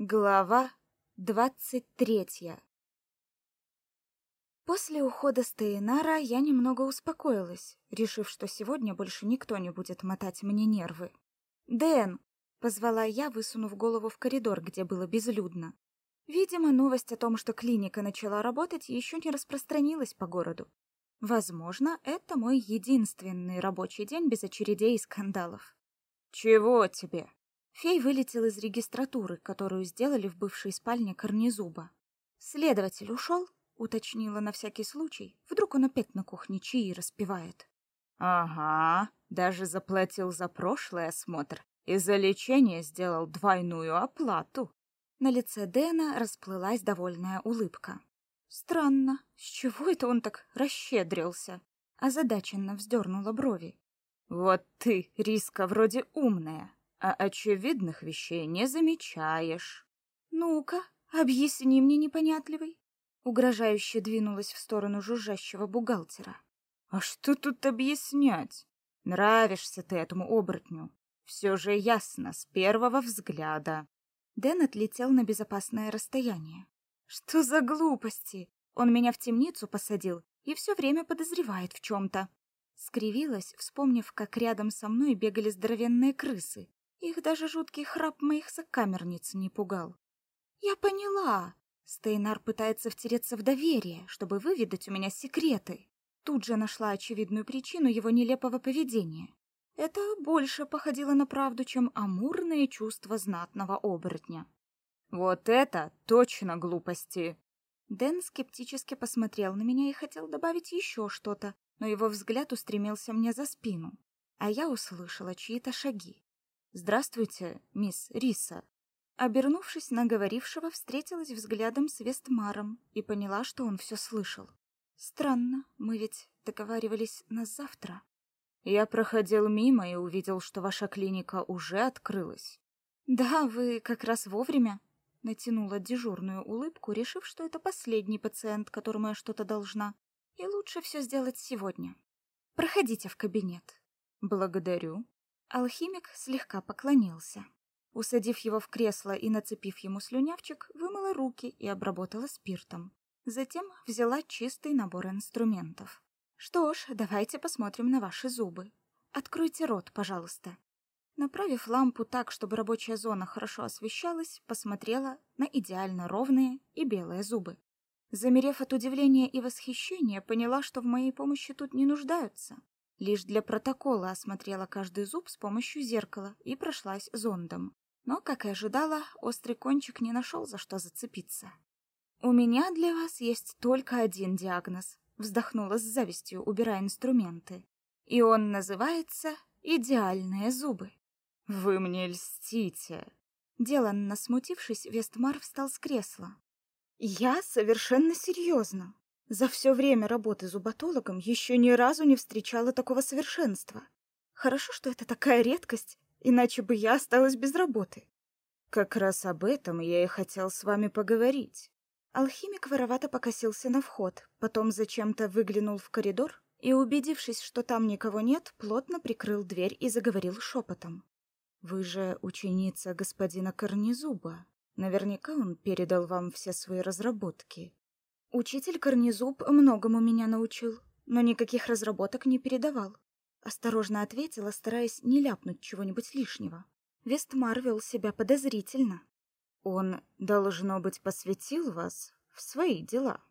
Глава двадцать третья После ухода Стейнара я немного успокоилась, решив, что сегодня больше никто не будет мотать мне нервы. «Дэн!» — позвала я, высунув голову в коридор, где было безлюдно. Видимо, новость о том, что клиника начала работать, еще не распространилась по городу. Возможно, это мой единственный рабочий день без очередей и скандалов. «Чего тебе?» Фей вылетел из регистратуры, которую сделали в бывшей спальне Корнезуба. «Следователь ушел?» — уточнила на всякий случай. Вдруг он опять на кухне чаи распевает. «Ага, даже заплатил за прошлый осмотр и за лечение сделал двойную оплату». На лице Дэна расплылась довольная улыбка. «Странно, с чего это он так расщедрился?» Озадаченно вздернула брови. «Вот ты, Риска, вроде умная, а очевидных вещей не замечаешь. Ну-ка, объясни мне, непонятливый. Угрожающе двинулась в сторону жужжащего бухгалтера. А что тут объяснять? Нравишься ты этому оборотню. Все же ясно с первого взгляда. Дэн отлетел на безопасное расстояние. Что за глупости? Он меня в темницу посадил и все время подозревает в чем-то. Скривилась, вспомнив, как рядом со мной бегали здоровенные крысы, их даже жуткий храп моих сокамерниц не пугал. Я поняла. Стейнар пытается втереться в доверие, чтобы выведать у меня секреты. Тут же нашла очевидную причину его нелепого поведения. Это больше походило на правду, чем амурные чувства знатного оборотня. Вот это точно глупости. Дэн скептически посмотрел на меня и хотел добавить еще что-то, но его взгляд устремился мне за спину, а я услышала чьи-то шаги. Здравствуйте, мисс Риса. Обернувшись на говорившего, встретилась взглядом с Вестмаром и поняла, что он все слышал. Странно, мы ведь договаривались на завтра. Я проходил мимо и увидел, что ваша клиника уже открылась. Да, вы как раз вовремя. Натянула дежурную улыбку, решив, что это последний пациент, которому я что-то должна, и лучше все сделать сегодня. Проходите в кабинет. Благодарю. Алхимик слегка поклонился. Усадив его в кресло и нацепив ему слюнявчик, вымыла руки и обработала спиртом. Затем взяла чистый набор инструментов. Что ж, давайте посмотрим на ваши зубы. Откройте рот, пожалуйста. Направив лампу так, чтобы рабочая зона хорошо освещалась, посмотрела на идеально ровные и белые зубы. Замерев от удивления и восхищения, поняла, что в моей помощи тут не нуждаются. Лишь для протокола осмотрела каждый зуб с помощью зеркала и прошлась зондом. Но, как и ожидала, острый кончик не нашел за что зацепиться. «У меня для вас есть только один диагноз», — вздохнула с завистью, убирая инструменты. «И он называется «идеальные зубы». «Вы мне льстите!» Деланно смутившись, Вестмар встал с кресла. «Я совершенно серьезно. За все время работы зуботологом еще ни разу не встречала такого совершенства. Хорошо, что это такая редкость, иначе бы я осталась без работы. Как раз об этом я и хотел с вами поговорить. Алхимик воровато покосился на вход, потом зачем-то выглянул в коридор и, убедившись, что там никого нет, плотно прикрыл дверь и заговорил шепотом. Вы же ученица господина Корнезуба. Наверняка он передал вам все свои разработки. Учитель Корнезуб многому меня научил, но никаких разработок не передавал. Осторожно ответила, стараясь не ляпнуть чего-нибудь лишнего. Вестмар вел себя подозрительно. Он, должно быть, посвятил вас в свои дела.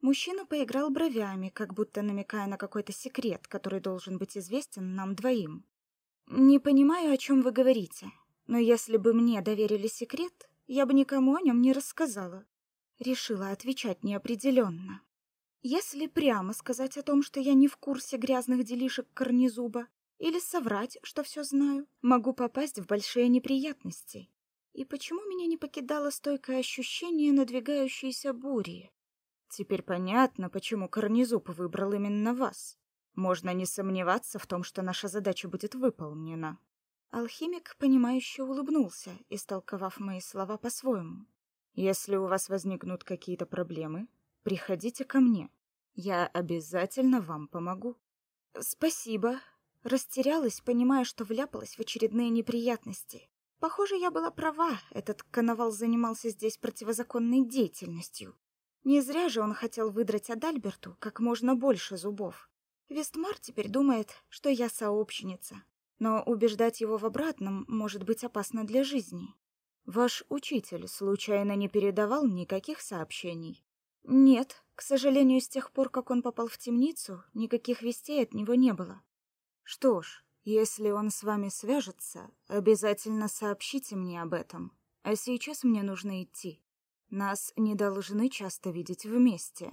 Мужчина поиграл бровями, как будто намекая на какой-то секрет, который должен быть известен нам двоим. Не понимаю, о чем вы говорите, но если бы мне доверили секрет, я бы никому о нем не рассказала. Решила отвечать неопределенно. Если прямо сказать о том, что я не в курсе грязных делишек Корнезуба, или соврать, что все знаю, могу попасть в большие неприятности. И почему меня не покидало стойкое ощущение надвигающейся бури? Теперь понятно, почему Корнезуб выбрал именно вас. Можно не сомневаться в том, что наша задача будет выполнена. Алхимик, понимающе улыбнулся, истолковав мои слова по-своему. Если у вас возникнут какие-то проблемы, приходите ко мне. Я обязательно вам помогу. Спасибо. Растерялась, понимая, что вляпалась в очередные неприятности. Похоже, я была права. Этот коновал занимался здесь противозаконной деятельностью. Не зря же он хотел выдрать Адальберту как можно больше зубов. Вестмар теперь думает, что я сообщница, но убеждать его в обратном может быть опасно для жизни. Ваш учитель случайно не передавал никаких сообщений? Нет, к сожалению, с тех пор, как он попал в темницу, никаких вестей от него не было. Что ж, если он с вами свяжется, обязательно сообщите мне об этом. А сейчас мне нужно идти. Нас не должны часто видеть вместе.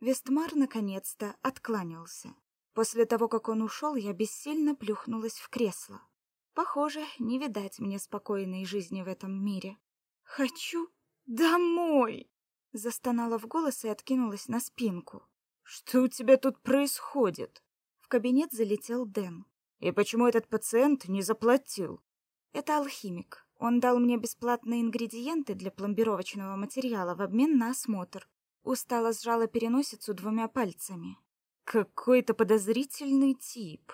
Вестмар наконец-то откланялся. После того, как он ушел, я бессильно плюхнулась в кресло. Похоже, не видать мне спокойной жизни в этом мире. Хочу домой, застонала в голос и откинулась на спинку. Что у тебя тут происходит? В кабинет залетел Дэн. И почему этот пациент не заплатил? Это алхимик. Он дал мне бесплатные ингредиенты для пломбировочного материала в обмен на осмотр. Устало сжала переносицу двумя пальцами. Какой-то подозрительный тип.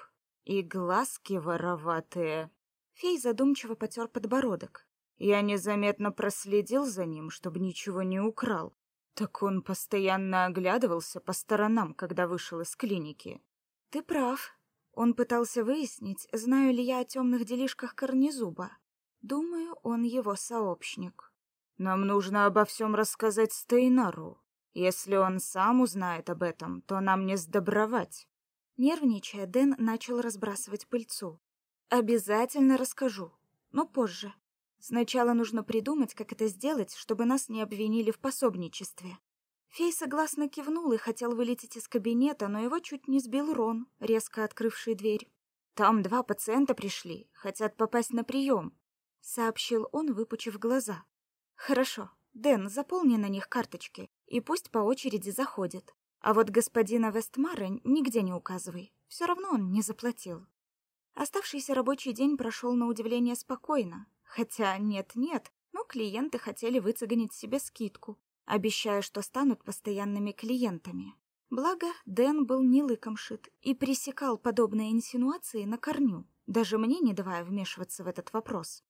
И глазки вороватые. Фей задумчиво потер подбородок. Я незаметно проследил за ним, чтобы ничего не украл. Так он постоянно оглядывался по сторонам, когда вышел из клиники. Ты прав. Он пытался выяснить, знаю ли я о темных делишках Корнезуба. Думаю, он его сообщник. Нам нужно обо всем рассказать Стейнару. Если он сам узнает об этом, то нам не сдобровать. Нервничая, Дэн начал разбрасывать пыльцу. Обязательно расскажу, но позже. Сначала нужно придумать, как это сделать, чтобы нас не обвинили в пособничестве. Фей согласно кивнул и хотел вылететь из кабинета, но его чуть не сбил Рон, резко открывший дверь. Там два пациента пришли, хотят попасть на прием», — сообщил он, выпучив глаза. Хорошо. Дэн, заполни на них карточки, и пусть по очереди заходят. А вот господина Вестмара нигде не указывай. Все равно он не заплатил. Оставшийся рабочий день прошел на удивление спокойно. Хотя нет-нет, но клиенты хотели выцегонить себе скидку, обещая, что станут постоянными клиентами. Благо, Дэн был не лыком шит и пресекал подобные инсинуации на корню, даже мне не давая вмешиваться в этот вопрос.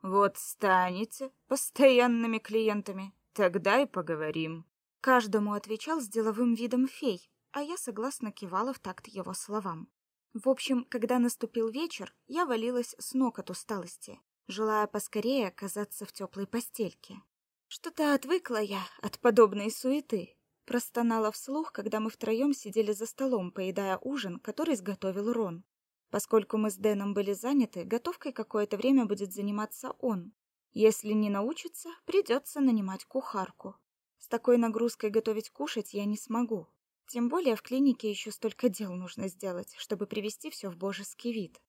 Вот станете постоянными клиентами, тогда и поговорим. Каждому отвечал с деловым видом фей, а я согласно кивала в такт его словам. В общем, когда наступил вечер, я валилась с ног от усталости, желая поскорее оказаться в теплой постельке. Что-то отвыкла я от подобной суеты, простонала вслух, когда мы втроем сидели за столом, поедая ужин, который изготовил Рон. Поскольку мы с Дэном были заняты, готовкой какое-то время будет заниматься он. Если не научится, придется нанимать кухарку. С такой нагрузкой готовить кушать я не смогу. Тем более в клинике еще столько дел нужно сделать, чтобы привести все в божеский вид.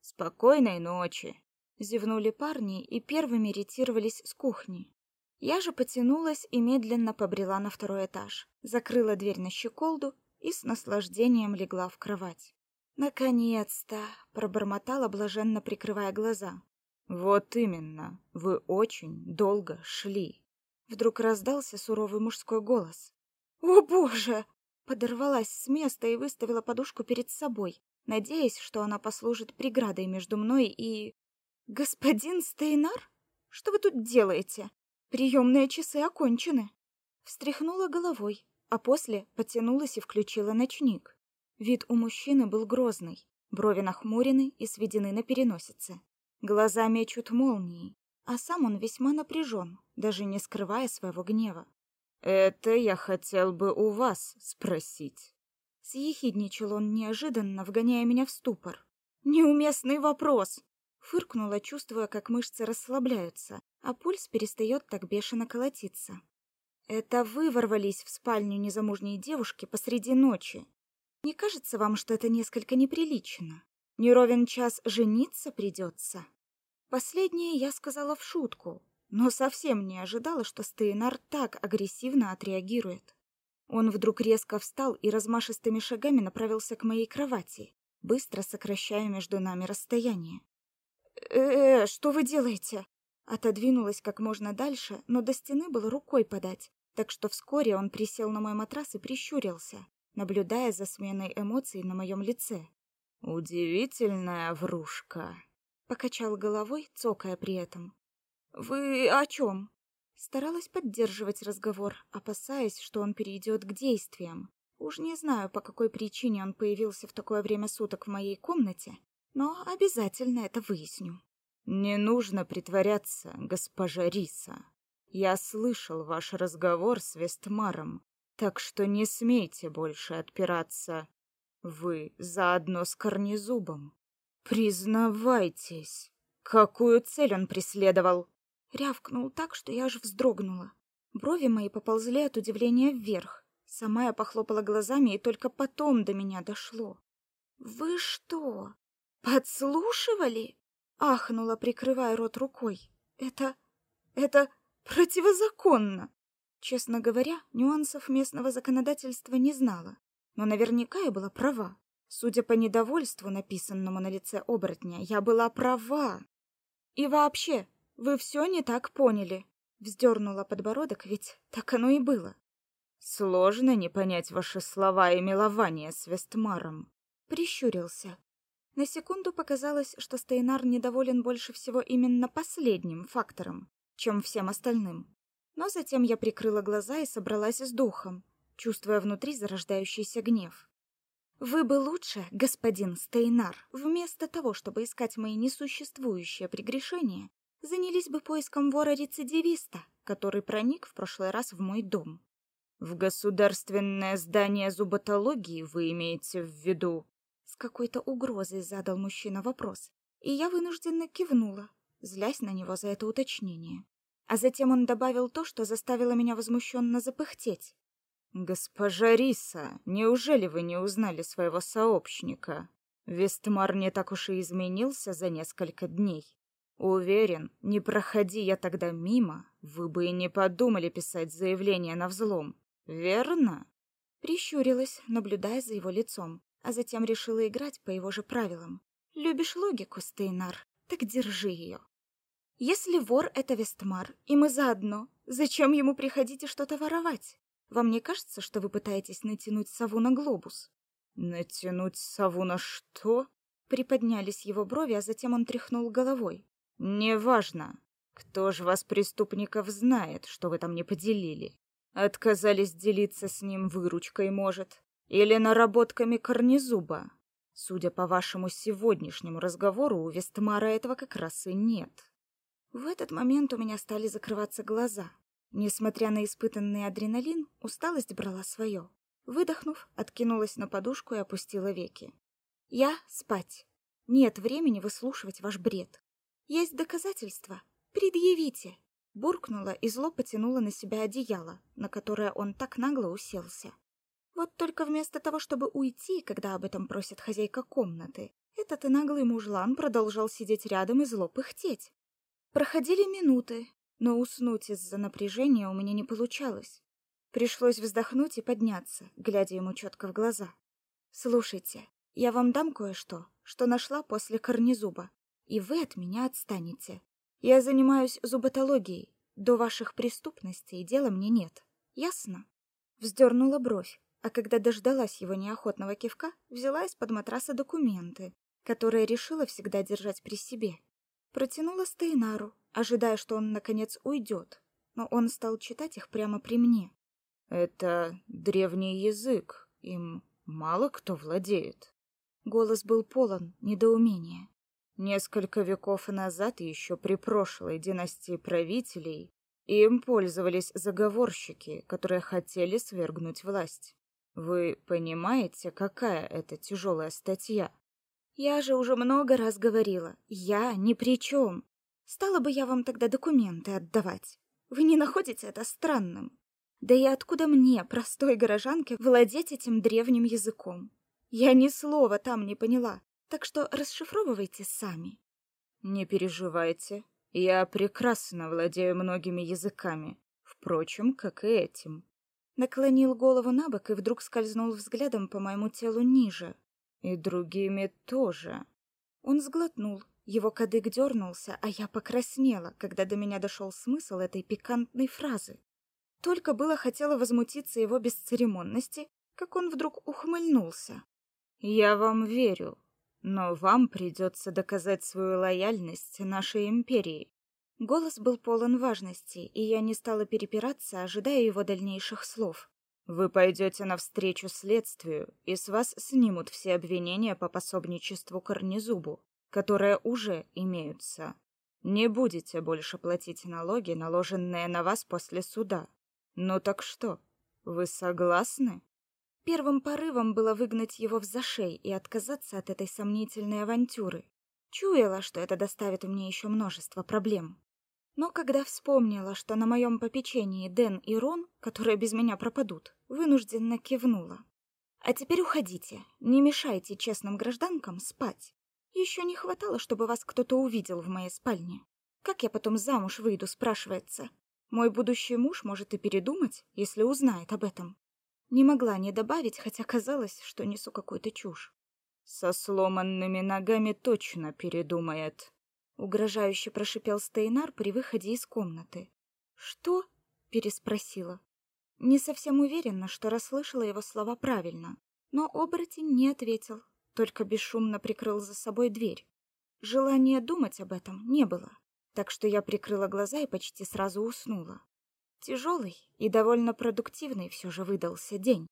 Спокойной ночи, зевнули парни и первыми ретировались с кухни. Я же потянулась и медленно побрела на второй этаж, закрыла дверь на щеколду и с наслаждением легла в кровать. Наконец-то, пробормотала блаженно прикрывая глаза. Вот именно. Вы очень долго шли. Вдруг раздался суровый мужской голос. О, боже! Подорвалась с места и выставила подушку перед собой, надеясь, что она послужит преградой между мной и господин Стейнар. Что вы тут делаете? Приемные часы окончены. Встряхнула головой, а после потянулась и включила ночник. Вид у мужчины был грозный, брови нахмурены и сведены на переносице. Глаза мечут молнии, а сам он весьма напряжен, даже не скрывая своего гнева. «Это я хотел бы у вас спросить». Съехидничал он неожиданно, вгоняя меня в ступор. «Неуместный вопрос!» Фыркнула, чувствуя, как мышцы расслабляются, а пульс перестает так бешено колотиться. «Это вы ворвались в спальню незамужней девушки посреди ночи. Не кажется вам, что это несколько неприлично? Не ровен час жениться придется?» Последнее я сказала в шутку, но совсем не ожидала, что Стейнар так агрессивно отреагирует. Он вдруг резко встал и размашистыми шагами направился к моей кровати, быстро сокращая между нами расстояние. «Э, -э что вы делаете?» Отодвинулась как можно дальше, но до стены было рукой подать, так что вскоре он присел на мой матрас и прищурился, наблюдая за сменой эмоций на моем лице. Удивительная врушка. Покачал головой, цокая при этом. Вы о чем? Старалась поддерживать разговор, опасаясь, что он перейдет к действиям. Уж не знаю, по какой причине он появился в такое время суток в моей комнате, но обязательно это выясню. Не нужно притворяться, госпожа Риса. Я слышал ваш разговор с Вестмаром, так что не смейте больше отпираться. Вы заодно с Корнезубом. Признавайтесь, какую цель он преследовал? Рявкнул так, что я аж вздрогнула. Брови мои поползли от удивления вверх. Сама я похлопала глазами, и только потом до меня дошло. «Вы что, подслушивали?» Ахнула, прикрывая рот рукой. «Это... это противозаконно!» Честно говоря, нюансов местного законодательства не знала. Но наверняка я была права. Судя по недовольству, написанному на лице оборотня, я была права. И вообще, вы все не так поняли. Вздернула подбородок, ведь так оно и было. Сложно не понять ваши слова и милование с Вестмаром. Прищурился. На секунду показалось, что Стейнар недоволен больше всего именно последним фактором, чем всем остальным. Но затем я прикрыла глаза и собралась с духом, чувствуя внутри зарождающийся гнев. Вы бы лучше, господин Стейнар, вместо того, чтобы искать мои несуществующие прегрешения, занялись бы поиском вора-рецидивиста, который проник в прошлый раз в мой дом. В государственное здание зуботологии вы имеете в виду? С какой-то угрозой задал мужчина вопрос, и я вынужденно кивнула, злясь на него за это уточнение. А затем он добавил то, что заставило меня возмущенно запыхтеть. Госпожа Риса, неужели вы не узнали своего сообщника? Вестмар не так уж и изменился за несколько дней. Уверен, не проходи я тогда мимо, вы бы и не подумали писать заявление на взлом. Верно? Прищурилась, наблюдая за его лицом, а затем решила играть по его же правилам. Любишь логику, Стейнар? Так держи ее. Если вор это Вестмар, и мы заодно, зачем ему приходить и что-то воровать? Вам не кажется, что вы пытаетесь натянуть сову на глобус? Натянуть сову на что? Приподнялись его брови, а затем он тряхнул головой. Неважно. Кто ж вас преступников знает, что вы там не поделили? Отказались делиться с ним выручкой, может, или наработками Корнезуба. Судя по вашему сегодняшнему разговору, у Вестмара этого как раз и нет. В этот момент у меня стали закрываться глаза. Несмотря на испытанный адреналин, усталость брала свое. Выдохнув, откинулась на подушку и опустила веки. Я спать. Нет времени выслушивать ваш бред. Есть доказательства. Предъявите буркнула и зло потянула на себя одеяло, на которое он так нагло уселся. Вот только вместо того, чтобы уйти, когда об этом просит хозяйка комнаты, этот и наглый мужлан продолжал сидеть рядом и зло пыхтеть. Проходили минуты, но уснуть из-за напряжения у меня не получалось. Пришлось вздохнуть и подняться, глядя ему четко в глаза. Слушайте, я вам дам кое-что, что нашла после корнезуба, и вы от меня отстанете. Я занимаюсь зуботологией. До ваших преступностей дела мне нет. Ясно? Вздернула бровь, а когда дождалась его неохотного кивка, взяла из-под матраса документы, которые решила всегда держать при себе. Протянула Стейнару, ожидая, что он наконец уйдет, но он стал читать их прямо при мне. Это древний язык, им мало кто владеет. Голос был полон недоумения. Несколько веков назад, еще при прошлой династии правителей, им пользовались заговорщики, которые хотели свергнуть власть. Вы понимаете, какая это тяжелая статья? Я же уже много раз говорила, я ни при чем. Стала бы я вам тогда документы отдавать. Вы не находите это странным? Да и откуда мне, простой горожанке, владеть этим древним языком? Я ни слова там не поняла. Так что расшифровывайте сами. Не переживайте, я прекрасно владею многими языками, впрочем, как и этим. Наклонил голову на бок и вдруг скользнул взглядом по моему телу ниже. И другими тоже. Он сглотнул, его кадык дернулся, а я покраснела, когда до меня дошел смысл этой пикантной фразы. Только было хотела возмутиться его бесцеремонности, как он вдруг ухмыльнулся. «Я вам верю. Но вам придется доказать свою лояльность нашей империи. Голос был полон важности, и я не стала перепираться, ожидая его дальнейших слов. Вы пойдете навстречу следствию, и с вас снимут все обвинения по пособничеству Корнезубу, которые уже имеются. Не будете больше платить налоги, наложенные на вас после суда. Ну так что, вы согласны? Первым порывом было выгнать его в зашей и отказаться от этой сомнительной авантюры. Чуяла, что это доставит мне еще множество проблем. Но когда вспомнила, что на моем попечении Дэн и Рон, которые без меня пропадут, вынужденно кивнула. А теперь уходите, не мешайте честным гражданкам спать. Еще не хватало, чтобы вас кто-то увидел в моей спальне. Как я потом замуж выйду, спрашивается. Мой будущий муж может и передумать, если узнает об этом. Не могла не добавить, хотя казалось, что несу какую-то чушь. Со сломанными ногами точно передумает, угрожающе прошипел Стейнар при выходе из комнаты. Что? переспросила. Не совсем уверена, что расслышала его слова правильно, но оборотень не ответил, только бесшумно прикрыл за собой дверь. Желания думать об этом не было, так что я прикрыла глаза и почти сразу уснула. Тяжелый и довольно продуктивный все же выдался день.